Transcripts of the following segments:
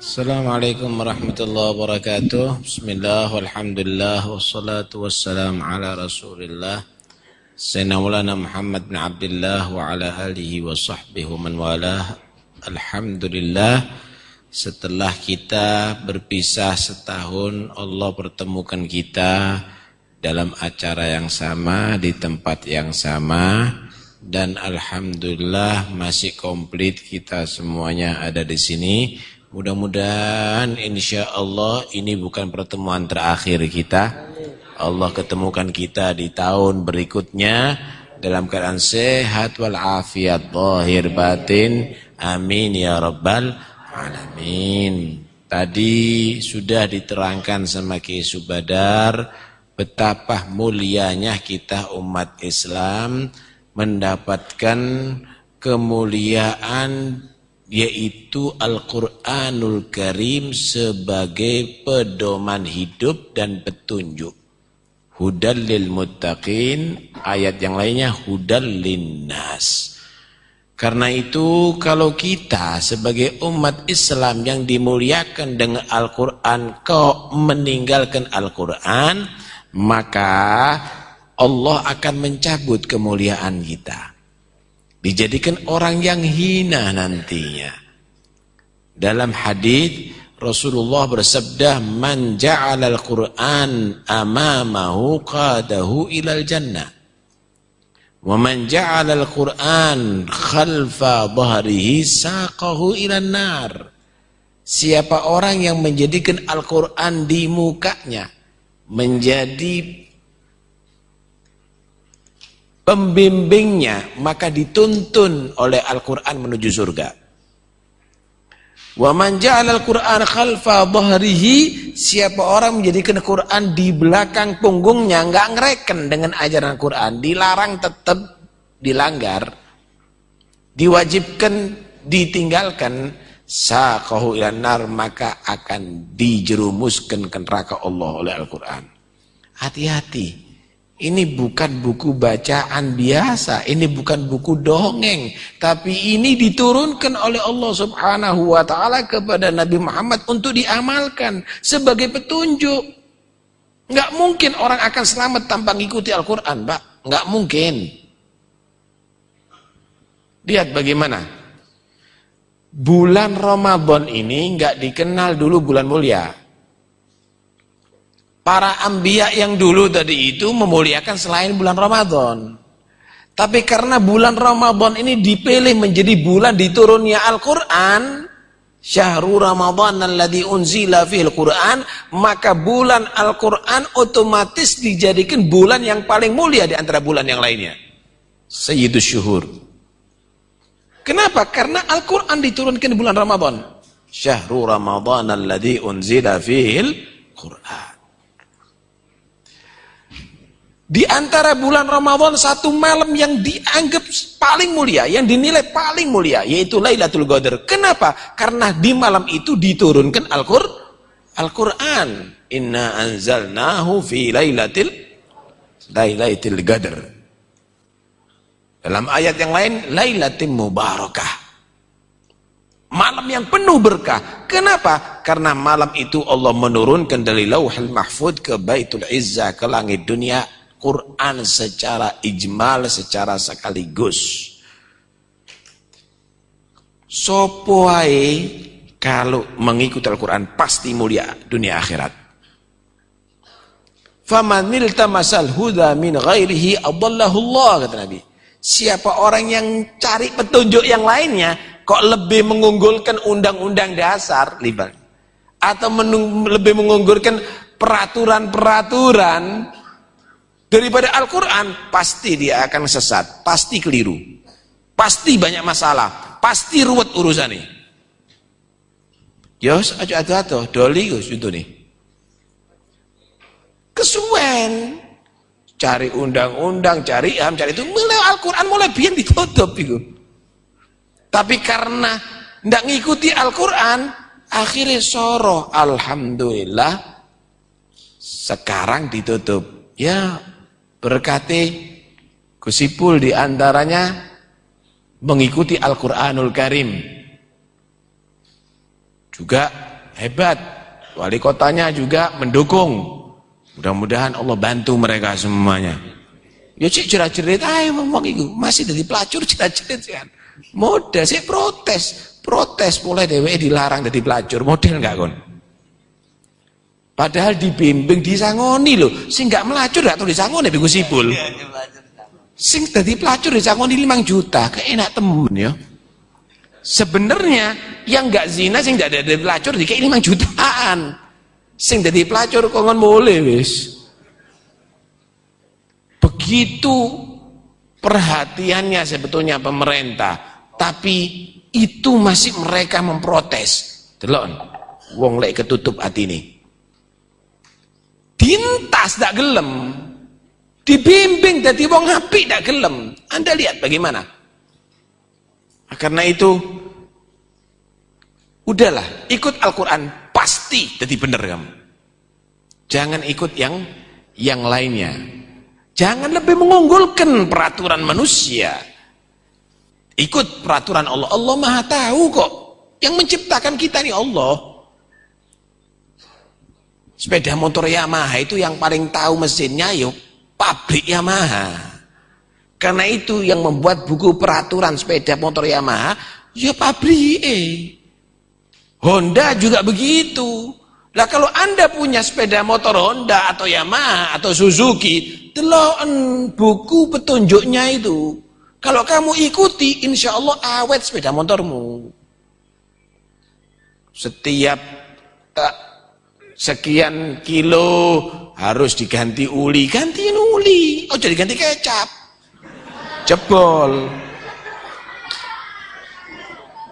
Assalamualaikum warahmatullahi wabarakatuh. Bismillah walhamdulillah Wassalatu wassalam ala rasulillah. Sayyidina Muhammad bin Abdullah Wa ala alihi wa sahbihi man walah. Alhamdulillah Setelah kita berpisah setahun Allah pertemukan kita Dalam acara yang sama Di tempat yang sama. Dan Alhamdulillah masih komplit kita semuanya ada di sini Mudah-mudahan insya Allah ini bukan pertemuan terakhir kita. Allah ketemukan kita di tahun berikutnya dalam keadaan sehat walafiat zahir batin. Amin ya rabbal alamin. Tadi sudah diterangkan sama Ki Subadar betapa mulianya kita umat Islam mendapatkan kemuliaan yaitu Al-Quranul Karim sebagai pedoman hidup dan petunjuk. Hudal lil ayat yang lainnya hudal linnas. Karena itu kalau kita sebagai umat Islam yang dimuliakan dengan Al-Quran, kau meninggalkan Al-Quran, maka Allah akan mencabut kemuliaan kita. Dijadikan orang yang hina nantinya. Dalam hadis Rasulullah bersabda, "Man ja'ala al-Qur'an amamahu qadahu ilal jannah." Wa man ja'ala al-Qur'an khalfa dhahrihi saqahu ilan nar. Siapa orang yang menjadikan Al-Qur'an di mukanya menjadi pembimbingnya maka dituntun oleh Al-Qur'an menuju surga. Wa man ja'ala al-Qur'an khalfa dhahrihi siapa orang menjadikan Al-Qur'an di belakang punggungnya enggak ngereken dengan ajaran Al-Qur'an, dilarang tetap dilanggar, diwajibkan ditinggalkan saqahu ilan nar maka akan dijerumuskan ke neraka Allah oleh Al-Qur'an. Hati-hati. Ini bukan buku bacaan biasa, ini bukan buku dongeng, tapi ini diturunkan oleh Allah Subhanahu wa taala kepada Nabi Muhammad untuk diamalkan sebagai petunjuk. Enggak mungkin orang akan selamat tanpa mengikuti Al-Qur'an, Pak. Enggak mungkin. Lihat bagaimana. Bulan Ramadan ini enggak dikenal dulu bulan mulia. Para ambiya yang dulu tadi itu memuliakan selain bulan Ramadan. Tapi karena bulan Ramadan ini dipilih menjadi bulan diturunnya Al-Quran, Syahrul Ramadan alladhi unzila fil Quran, maka bulan Al-Quran otomatis dijadikan bulan yang paling mulia di antara bulan yang lainnya. Sayyidus syuhur. Kenapa? Karena Al-Quran diturunkan di bulan Ramadan. Syahrul Ramadan alladhi unzila fil Quran. Di antara bulan Ramadan satu malam yang dianggap paling mulia, yang dinilai paling mulia, yaitu Lailatul Qadar. Kenapa? Karena di malam itu diturunkan Al-Qur'an. Al-Qur'an. Inna anzalnahu fi lailatil lailatul qadar. Dalam ayat yang lain, Lailatul Mubarakah. Malam yang penuh berkah. Kenapa? Karena malam itu Allah menurunkan dari Lauhul Mahfud ke Baitul Izzah ke langit dunia Quran secara ijmal, secara sekaligus. Sopoai kalau mengikuti Al-Quran pasti mulia dunia akhirat. Famanil tamasal huda min ghairihi adallahu Allah kata Nabi. Siapa orang yang cari petunjuk yang lainnya kok lebih mengunggulkan undang-undang dasar libat atau lebih mengunggulkan peraturan-peraturan daripada Al-Quran, pasti dia akan sesat, pasti keliru, pasti banyak masalah, pasti ruwet urusan ini. Yos, aja ada tuh, doli yos itu nih. Kesuwen, cari undang-undang, cari ham, cari itu, mulai Al-Quran mulai biar ditutup itu. Tapi karena tidak ngikuti Al-Quran, akhirnya soroh, Alhamdulillah, sekarang ditutup. Ya, berkati kusipul di antaranya mengikuti Al-Quranul Karim juga Hebat. Wali kotanya juga mendukung. Mudah-mudahan Allah bantu mereka semuanya. Ya cik cerit-cerit itu. Masih dari pelacur cerit-cerit kan. Model sih protes. Protes mulai dewe dilarang dari pelacur. Model enggak kon? Padahal dibimbing disangoni loh. Sing enggak melacur enggak tahu disangoni biku sipul. Sing dadi pelacur disangoni 5 juta. Keenak temen ya. Sebenarnya yang enggak zina sing enggak ada pelacur dikei 5 jutaan. Sing dadi pelacur kok boleh wis. Begitu perhatiannya sebetulnya pemerintah, tapi itu masih mereka memprotes. Delon, wong lek ketutup hati ini. Dintas tak gelem. Dibimbing dari wong api tak gelem. Anda lihat bagaimana? Karena itu udahlah, ikut Al-Qur'an pasti jadi benar kamu. Jangan ikut yang yang lainnya. Jangan lebih mengunggulkan peraturan manusia. Ikut peraturan Allah. Allah maha tahu kok. Yang menciptakan kita ini Allah. Sepeda motor Yamaha itu yang paling tahu mesinnya yuk pabrik Yamaha. Karena itu yang membuat buku peraturan sepeda motor Yamaha ya pabrik eh. Honda juga begitu. Lah kalau Anda punya sepeda motor Honda atau Yamaha atau Suzuki, teloken buku petunjuknya itu. Kalau kamu ikuti, insya Allah awet sepeda motormu. Setiap sekian kilo harus diganti uli, gantiin uli. Oh jadi ganti kecap. Jebol.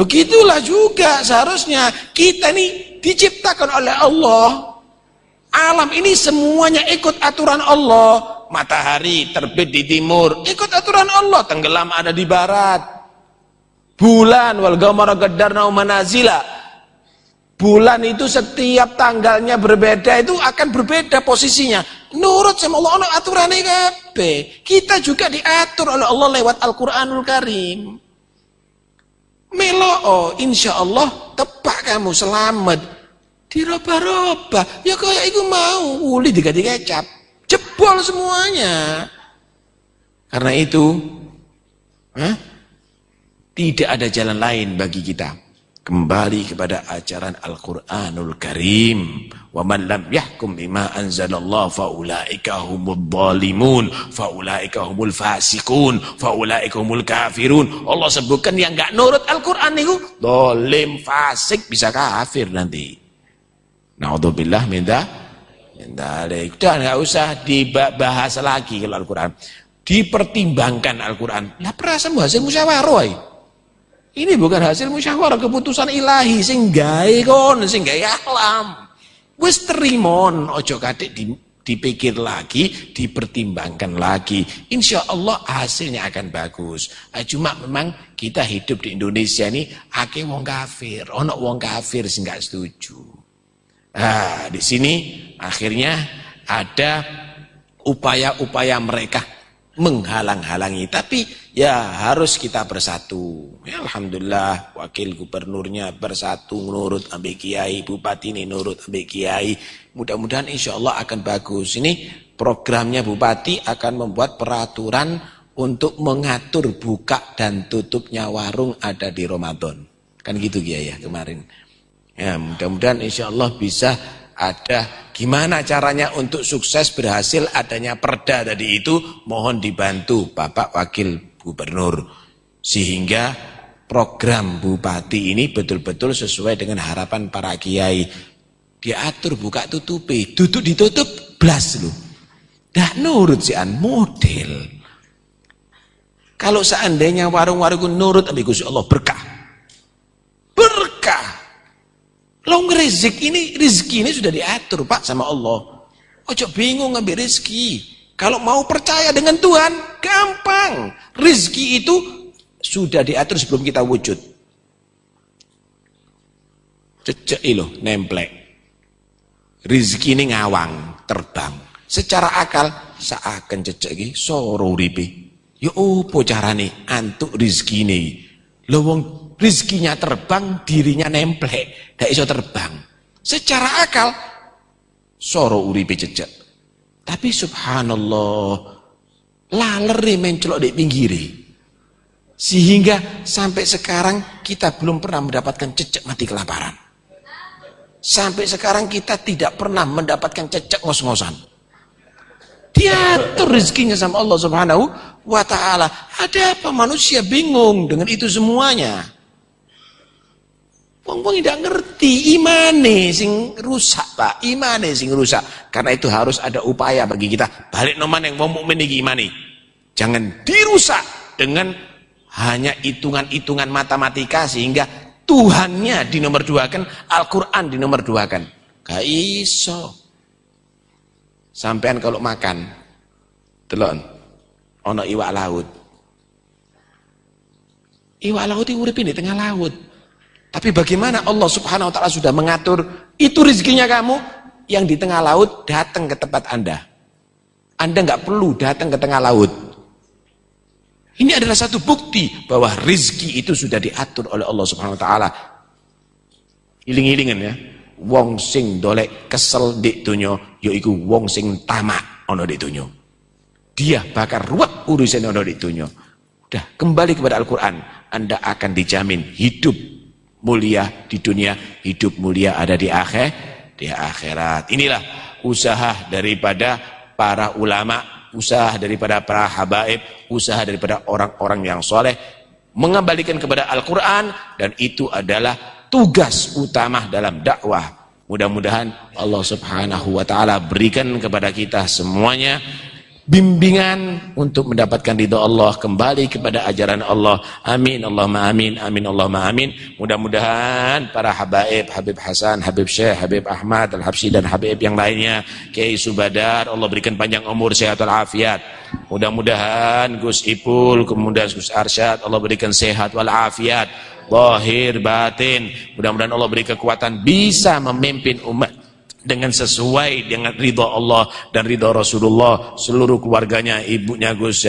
Begitulah juga seharusnya. Kita nih diciptakan oleh Allah. Alam ini semuanya ikut aturan Allah. Matahari terbit di timur. Ikut aturan Allah. Tenggelam ada di barat. Bulan wal gamara gaddarna manazila bulan itu setiap tanggalnya berbeda itu akan berbeda posisinya nurut sama Allah Allah aturannya kabeh kita juga diatur oleh Allah lewat Al-Qur'anul Karim Melo, oh, insya Allah tepak kamu selamat. Diroba-roba, ya kayak itu mau, uli diganti kecap, jebol semuanya. Karena itu, huh? tidak ada jalan lain bagi kita kembali kepada ajaran Al-Qur'anul Karim. Wa man lam yahkum bima anzalallah fa ulaika humul zalimun, fa ulaika humul fasiqun, fa ulaika humul kafirun. Allah sebutkan yang enggak nurut Al-Qur'an itu zalim, fasik, bisa kafir nanti. Nauzubillah min dzalik. Udah enggak usah dibahas lagi kalau Al-Qur'an. Dipertimbangkan Al-Qur'an. Lah perasaan hasil musyawarah. Ini bukan hasil musyawarah keputusan ilahi sing gawe kon, sing gawe alam. Wis terimon, ojo kadek di, dipikir lagi, dipertimbangkan lagi. Insya Allah hasilnya akan bagus. Nah, cuma memang kita hidup di Indonesia ini ake wong kafir, ono wong kafir sing gak setuju. Nah, di sini akhirnya ada upaya-upaya mereka menghalang-halangi. Tapi ya harus kita bersatu. Ya, Alhamdulillah wakil gubernurnya bersatu menurut ambil kiai bupati ini nurut ambil kiai. Mudah-mudahan insya Allah akan bagus. Ini programnya bupati akan membuat peraturan untuk mengatur buka dan tutupnya warung ada di Ramadan. Kan gitu kiai ya kemarin. Ya mudah-mudahan insya Allah bisa ada. Gimana caranya untuk sukses berhasil adanya perda tadi itu? Mohon dibantu Bapak Wakil Gubernur. Sehingga program bupati ini betul-betul sesuai dengan harapan para kiai. Diatur buka tutupi. Tutup ditutup blas lu. Dah nurut si an model. Kalau seandainya warung-warung nurut ambil Allah berkah Long rezeki ini, rezeki ini sudah diatur Pak sama Allah. Ojo bingung ngambil rezeki. Kalau mau percaya dengan Tuhan, gampang. Rezeki itu sudah diatur sebelum kita wujud. Cecek loh, nemplek. Rezeki ini ngawang, terbang. Secara akal, seakan cecek ini, soro uripe. Ya opo carane antuk rezeki ini. Lo wong rizkinya terbang, dirinya nemplek, tidak iso terbang. Secara akal, soro uripe jejak. Tapi subhanallah, lalere mencelok di pinggiri. Sehingga sampai sekarang kita belum pernah mendapatkan cecek mati kelaparan. Sampai sekarang kita tidak pernah mendapatkan cecek ngos-ngosan. Diatur rezekinya sama Allah subhanahu wa ta'ala. Ada apa manusia bingung dengan itu semuanya? Wong-wong tidak ngerti imane sing rusak, Pak. Imane sing rusak. Karena itu harus ada upaya bagi kita balik noman yang wong mukmin iki imane. Jangan dirusak dengan hanya hitungan-hitungan matematika sehingga Tuhannya di nomor dua kan, Al-Quran di nomor dua kan. Iso. Sampean kalau makan, telon, ono iwak laut. Iwak laut itu urip di tengah laut. Tapi bagaimana Allah subhanahu wa ta'ala sudah mengatur itu rezekinya kamu yang di tengah laut datang ke tempat anda. Anda nggak perlu datang ke tengah laut. Ini adalah satu bukti bahwa rizki itu sudah diatur oleh Allah subhanahu wa ta'ala. Iling-ilingan ya. Wong sing dolek kesel di dunyo, yaitu wong sing tamak ono di dunyo. Dia bakar ruwet urusan ono di dunyo. Udah, kembali kepada Al-Quran. Anda akan dijamin hidup mulia di dunia, hidup mulia ada di akhir, di akhirat. Inilah usaha daripada para ulama, usaha daripada para habaib, usaha daripada orang-orang yang soleh, mengembalikan kepada Al-Quran, dan itu adalah tugas utama dalam dakwah. Mudah-mudahan Allah subhanahu wa ta'ala berikan kepada kita semuanya bimbingan untuk mendapatkan ridho Allah kembali kepada ajaran Allah. Amin Allahumma amin amin Allahumma amin. Mudah-mudahan para habaib Habib Hasan Habib Syekh Habib Ahmad Al-Habsyi dan Habib yang lainnya Kiai Subadar Allah berikan panjang umur sehat walafiat. Mudah-mudahan Gus Ipul kemudian Gus Arsyad Allah berikan sehat walafiat. Lahir batin. Mudah-mudahan Allah beri kekuatan bisa memimpin umat dengan sesuai dengan ridha Allah dan ridha Rasulullah seluruh keluarganya ibunya Gus,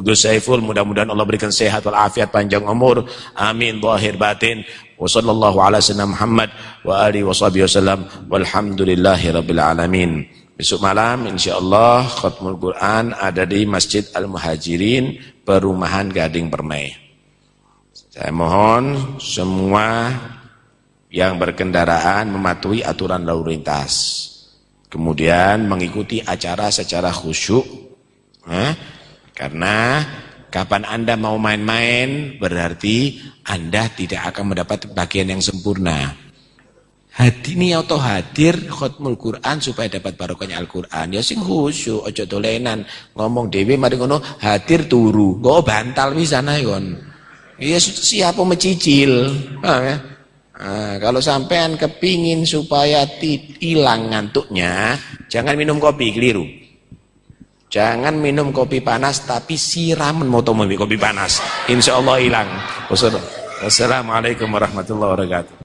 Gus Saiful mudah-mudahan Allah berikan sehat walafiat panjang umur. Amin zahir batin. Wa sallallahu ala sayyidina Muhammad wa alihi washabihi wasallam. Walhamdulillahi rabbil alamin. Besok malam insyaallah khatmul Quran ada di Masjid Al-Muhajirin Perumahan Gading Permai. Saya mohon semua yang berkendaraan mematuhi aturan lalu lintas. Kemudian mengikuti acara secara khusyuk. Eh? Karena kapan Anda mau main-main berarti Anda tidak akan mendapat bagian yang sempurna. Hati ini atau hadir khutmul Quran supaya dapat barokahnya Al-Quran. Ya sing khusyuk, ojo dolenan. Ngomong dewi mari ngono hadir turu. Go bantal wisana yon. Ya siapa mecicil. Paham ya? Nah, kalau sampean kepingin supaya hilang ngantuknya, jangan minum kopi, keliru. Jangan minum kopi panas, tapi siraman moto kopi panas. Insya Allah hilang. Wassalamualaikum warahmatullahi wabarakatuh.